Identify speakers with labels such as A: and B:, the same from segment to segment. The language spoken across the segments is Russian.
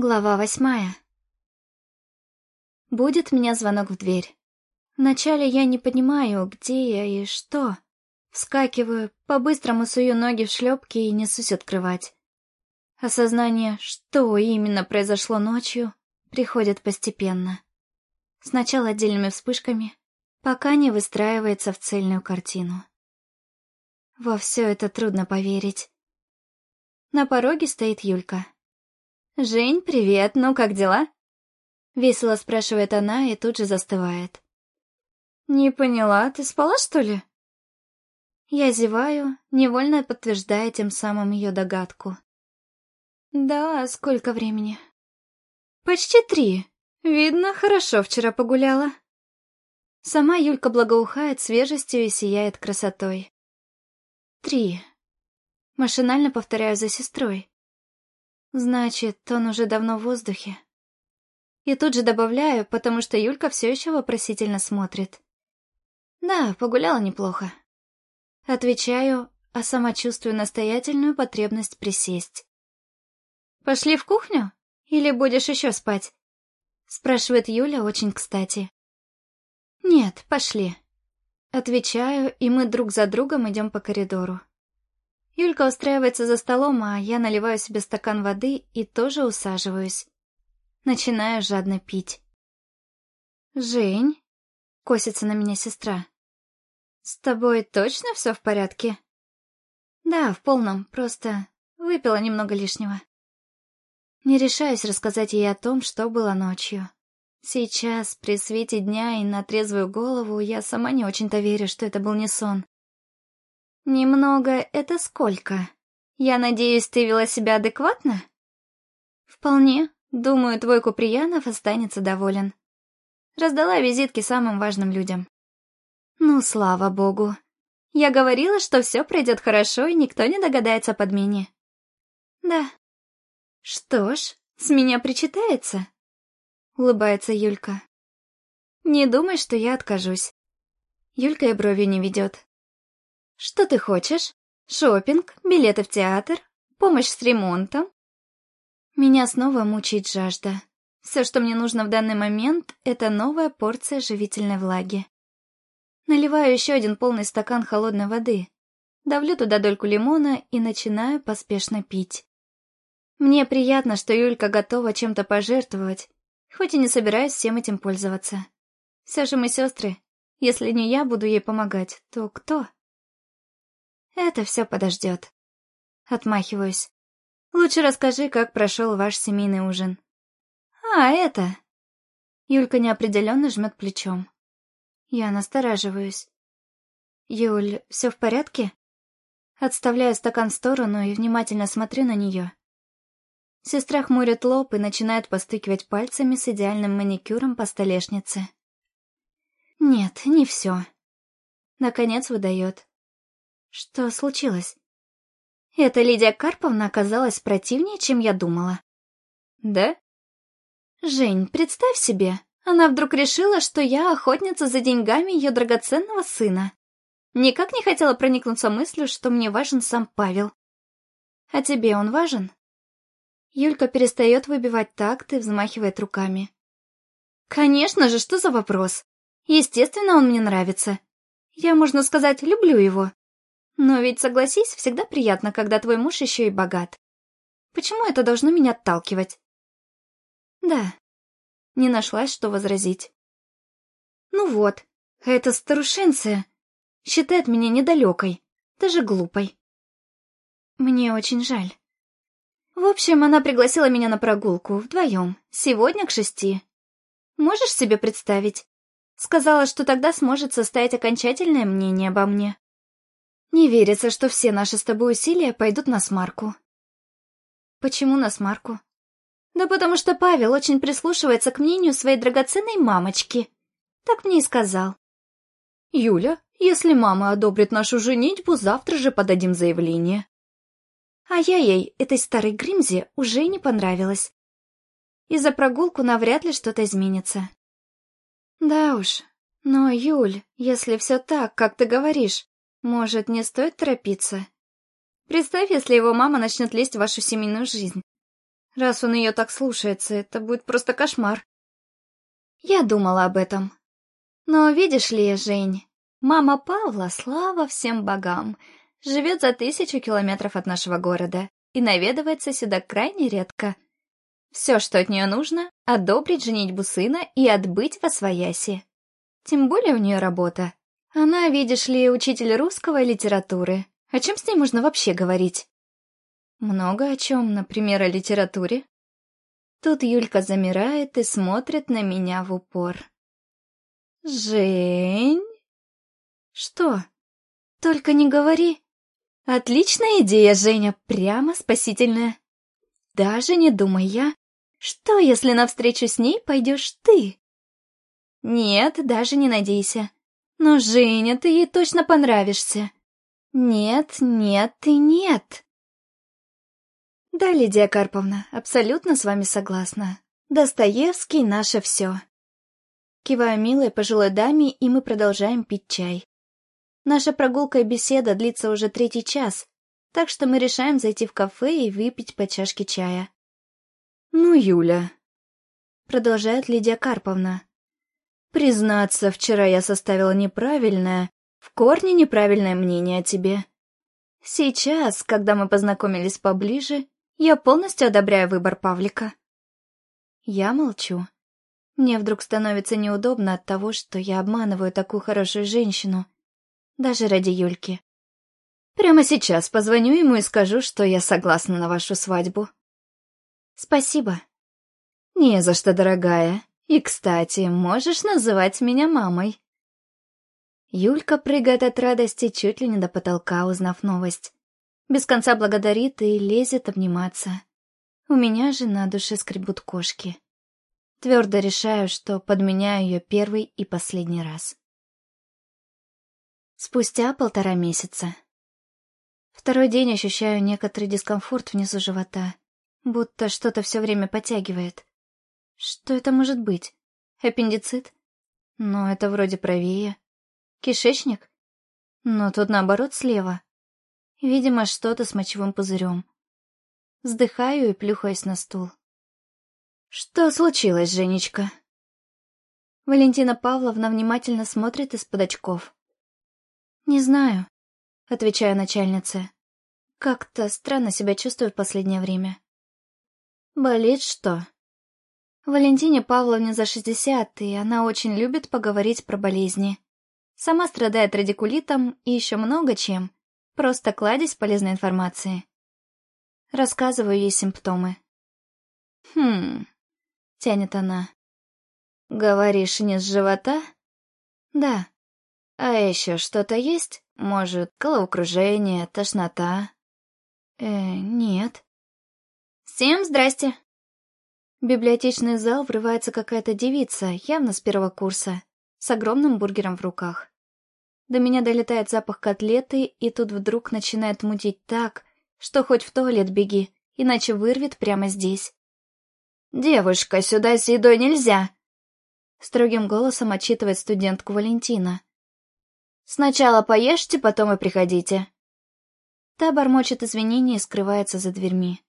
A: Глава восьмая. Будет меня звонок в дверь. Вначале я не понимаю, где я и что. Вскакиваю, по-быстрому сую ноги в шлепки и несусь открывать. Осознание, что именно произошло ночью, приходит постепенно. Сначала отдельными вспышками, пока не выстраивается в цельную картину. Во все это трудно поверить. На пороге стоит Юлька. «Жень, привет, ну как дела?» Весело спрашивает она и тут же застывает. «Не поняла, ты спала, что ли?» Я зеваю, невольно подтверждая тем самым ее догадку. «Да, сколько времени?» «Почти три. Видно, хорошо вчера погуляла». Сама Юлька благоухает свежестью и сияет красотой. «Три». Машинально повторяю за сестрой. Значит, он уже давно в воздухе. И тут же добавляю, потому что Юлька все еще вопросительно смотрит. Да, погуляла неплохо. Отвечаю, а сама чувствую настоятельную потребность присесть. «Пошли в кухню? Или будешь еще спать?» Спрашивает Юля очень кстати. «Нет, пошли». Отвечаю, и мы друг за другом идем по коридору. Юлька устраивается за столом, а я наливаю себе стакан воды и тоже усаживаюсь. Начинаю жадно пить. «Жень?» — косится на меня сестра. «С тобой точно все в порядке?» «Да, в полном, просто выпила немного лишнего». Не решаюсь рассказать ей о том, что было ночью. Сейчас, при свете дня и на трезвую голову, я сама не очень-то верю, что это был не сон. «Немного — это сколько? Я надеюсь, ты вела себя адекватно?» «Вполне. Думаю, твой Куприянов останется доволен. Раздала визитки самым важным людям». «Ну, слава богу. Я говорила, что все пройдет хорошо, и никто не догадается о подмене». «Да». «Что ж, с меня причитается?» — улыбается Юлька. «Не думай, что я откажусь». Юлька и бровью не ведет. Что ты хочешь? Шопинг, билеты в театр, помощь с ремонтом? Меня снова мучает жажда. Все, что мне нужно в данный момент, это новая порция живительной влаги. Наливаю еще один полный стакан холодной воды, давлю туда дольку лимона и начинаю поспешно пить. Мне приятно, что Юлька готова чем-то пожертвовать, хоть и не собираюсь всем этим пользоваться. Все же мы сестры. Если не я буду ей помогать, то кто? Это все подождет. Отмахиваюсь. Лучше расскажи, как прошел ваш семейный ужин. А, это... Юлька неопределенно жмет плечом. Я настораживаюсь. Юль, все в порядке? Отставляю стакан в сторону и внимательно смотрю на нее. Сестра хмурит лоб и начинает постукивать пальцами с идеальным маникюром по столешнице. Нет, не все. Наконец выдает. Что случилось? Эта Лидия Карповна оказалась противнее, чем я думала. Да? Жень, представь себе, она вдруг решила, что я охотница за деньгами ее драгоценного сына. Никак не хотела проникнуться мыслью, что мне важен сам Павел. А тебе он важен? Юлька перестает выбивать такт и взмахивает руками. Конечно же, что за вопрос? Естественно, он мне нравится. Я, можно сказать, люблю его. Но ведь, согласись, всегда приятно, когда твой муж еще и богат. Почему это должно меня отталкивать? Да, не нашлась, что возразить. Ну вот, эта старушенция считает меня недалекой, даже глупой. Мне очень жаль. В общем, она пригласила меня на прогулку, вдвоем, сегодня к шести. Можешь себе представить? Сказала, что тогда сможет составить окончательное мнение обо мне. Не верится, что все наши с тобой усилия пойдут на смарку. Почему на смарку? Да потому что Павел очень прислушивается к мнению своей драгоценной мамочки. Так мне и сказал. Юля, если мама одобрит нашу женитьбу, завтра же подадим заявление. А я ей, этой старой Гримзе, уже не понравилась. И за прогулку навряд ли что-то изменится. Да уж, но, Юль, если все так, как ты говоришь, может, не стоит торопиться? Представь, если его мама начнет лезть в вашу семейную жизнь. Раз он ее так слушается, это будет просто кошмар. Я думала об этом. Но видишь ли, Жень, мама Павла, слава всем богам, живет за тысячу километров от нашего города и наведывается сюда крайне редко. Все, что от нее нужно, одобрить женитьбу сына и отбыть во свояси. Тем более у нее работа. Она, видишь ли, учитель русского и литературы. О чем с ней можно вообще говорить? Много о чем, например, о литературе. Тут Юлька замирает и смотрит на меня в упор. «Жень?» «Что? Только не говори!» «Отличная идея, Женя, прямо спасительная!» «Даже не думай я, что если навстречу с ней пойдешь ты?» «Нет, даже не надейся. Но, Женя, ты ей точно понравишься!» «Нет, нет и нет!» Да, Лидия Карповна, абсолютно с вами согласна. Достоевский — наше все. Киваю милой пожилой даме, и мы продолжаем пить чай. Наша прогулка и беседа длится уже третий час, так что мы решаем зайти в кафе и выпить по чашке чая. «Ну, Юля», — продолжает Лидия Карповна, — «признаться, вчера я составила неправильное, в корне неправильное мнение о тебе. Сейчас, когда мы познакомились поближе, я полностью одобряю выбор Павлика. Я молчу. Мне вдруг становится неудобно от того, что я обманываю такую хорошую женщину. Даже ради Юльки. Прямо сейчас позвоню ему и скажу, что я согласна на вашу свадьбу. Спасибо. Не за что, дорогая. И, кстати, можешь называть меня мамой. Юлька прыгает от радости чуть ли не до потолка, узнав новость без конца благодарит и лезет обниматься. У меня же на душе скребут кошки. Твердо решаю, что подменяю ее первый и последний раз. Спустя полтора месяца. Второй день ощущаю некоторый дискомфорт внизу живота, будто что-то все время подтягивает. Что это может быть? Аппендицит? Но это вроде правее. Кишечник? Но тут наоборот слева. Видимо, что-то с мочевым пузырем. Вздыхаю и плюхаюсь на стул. «Что случилось, Женечка?» Валентина Павловна внимательно смотрит из-под очков. «Не знаю», — отвечаю начальнице. «Как-то странно себя чувствую в последнее время». «Болит что?» Валентине Павловне за шестьдесят, и она очень любит поговорить про болезни. Сама страдает радикулитом и еще много чем. Просто кладезь полезной информации. Рассказываю ей симптомы. «Хм...» — тянет она. «Говоришь, не с живота?» «Да». «А еще что-то есть? Может, головокружение, тошнота?» «Э, нет». «Всем здрасте!» Библиотечный зал врывается какая-то девица, явно с первого курса, с огромным бургером в руках. До меня долетает запах котлеты, и тут вдруг начинает мутить так, что хоть в туалет беги, иначе вырвет прямо здесь. «Девушка, сюда с едой нельзя!» Строгим голосом отчитывает студентку Валентина. «Сначала поешьте, потом и приходите». Та бормочет извинения и скрывается за дверьми.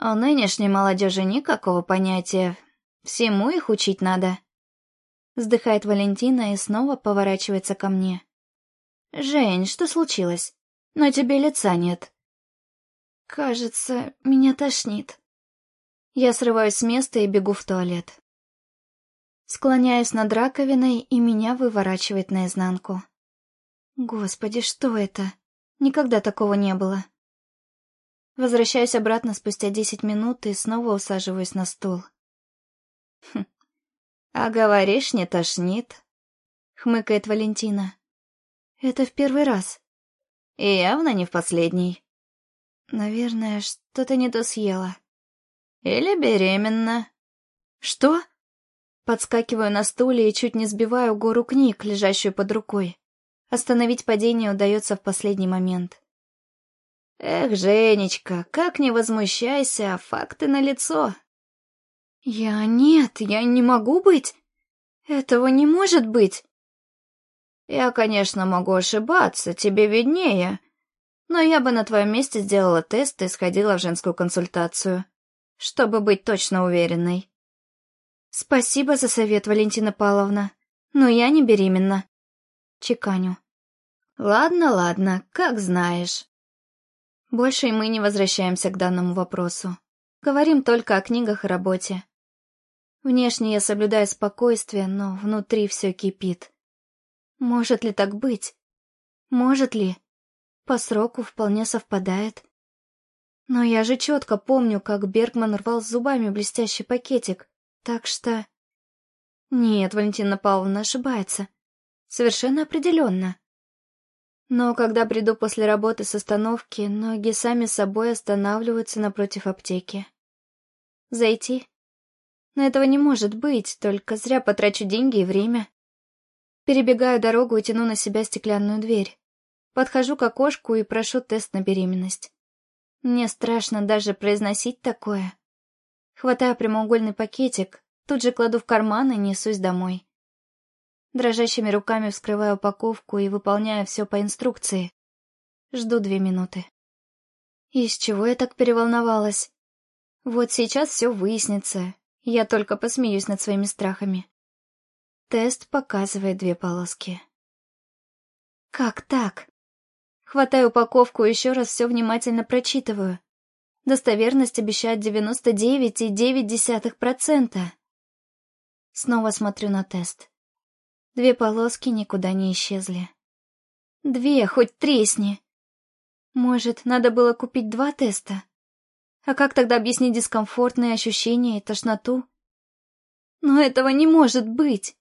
A: У нынешней молодежи никакого понятия. Всему их учить надо. Вздыхает Валентина и снова поворачивается ко мне. «Жень, что случилось? На тебе лица нет». «Кажется, меня тошнит». Я срываюсь с места и бегу в туалет. Склоняюсь над раковиной, и меня выворачивает наизнанку. Господи, что это? Никогда такого не было. Возвращаюсь обратно спустя десять минут и снова усаживаюсь на стул. Хм, «А говоришь, не тошнит?» — хмыкает Валентина. «Это в первый раз». «И явно не в последний». «Наверное, что-то не то съела». «Или беременна». «Что?» Подскакиваю на стуле и чуть не сбиваю гору книг, лежащую под рукой. Остановить падение удается в последний момент. «Эх, Женечка, как не возмущайся, а факты налицо. «Я нет, я не могу быть. Этого не может быть». «Я, конечно, могу ошибаться, тебе виднее. Но я бы на твоем месте сделала тест и сходила в женскую консультацию, чтобы быть точно уверенной. Спасибо за совет, Валентина Павловна, но я не беременна. Чеканю. Ладно, ладно, как знаешь. Больше мы не возвращаемся к данному вопросу. Говорим только о книгах и работе. Внешне я соблюдаю спокойствие, но внутри все кипит. Может ли так быть? Может ли? По сроку вполне совпадает. Но я же четко помню, как Бергман рвал зубами блестящий пакетик, так что... Нет, Валентина Павловна ошибается. Совершенно определенно. Но когда приду после работы с остановки, ноги сами собой останавливаются напротив аптеки. Зайти? Но этого не может быть, только зря потрачу деньги и время. Перебегаю дорогу и тяну на себя стеклянную дверь. Подхожу к окошку и прошу тест на беременность. Мне страшно даже произносить такое. Хватаю прямоугольный пакетик, тут же кладу в карман и несусь домой. Дрожащими руками вскрываю упаковку и выполняю все по инструкции. Жду две минуты. Из чего я так переволновалась? Вот сейчас все выяснится. Я только посмеюсь над своими страхами. Тест показывает две полоски. Как так? Хватаю упаковку и еще раз все внимательно прочитываю. Достоверность обещает 99,9%. Снова смотрю на тест. Две полоски никуда не исчезли. Две, хоть тресни. Может, надо было купить два теста? А как тогда объяснить дискомфортные ощущения и тошноту? Но этого не может быть.